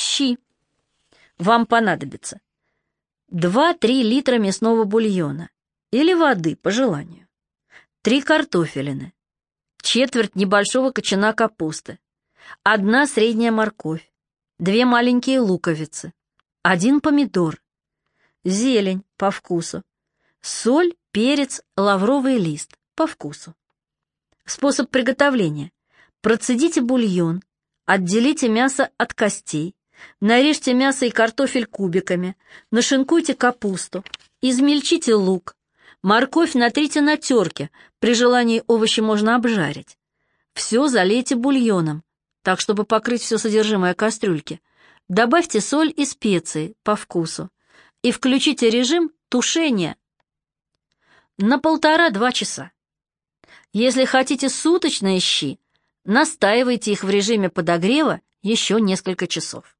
Щи. Вам понадобится 2-3 литра мясного бульона или воды по желанию, 3 картофелины, четверть небольшого кочана капусты, одна средняя морковь, две маленькие луковицы, один помидор, зелень по вкусу, соль, перец, лавровый лист по вкусу. Способ приготовления. Процедите бульон, отделите мясо от костей, нарежьте мясо и картофель кубиками, нашинкуйте капусту, измельчите лук, морковь натрите на терке, при желании овощи можно обжарить. Все залейте бульоном, так, чтобы покрыть все содержимое кастрюльки. Добавьте соль и специи по вкусу и включите режим тушения на полтора-два часа. Если хотите суточные щи, настаивайте их в режиме подогрева еще несколько часов.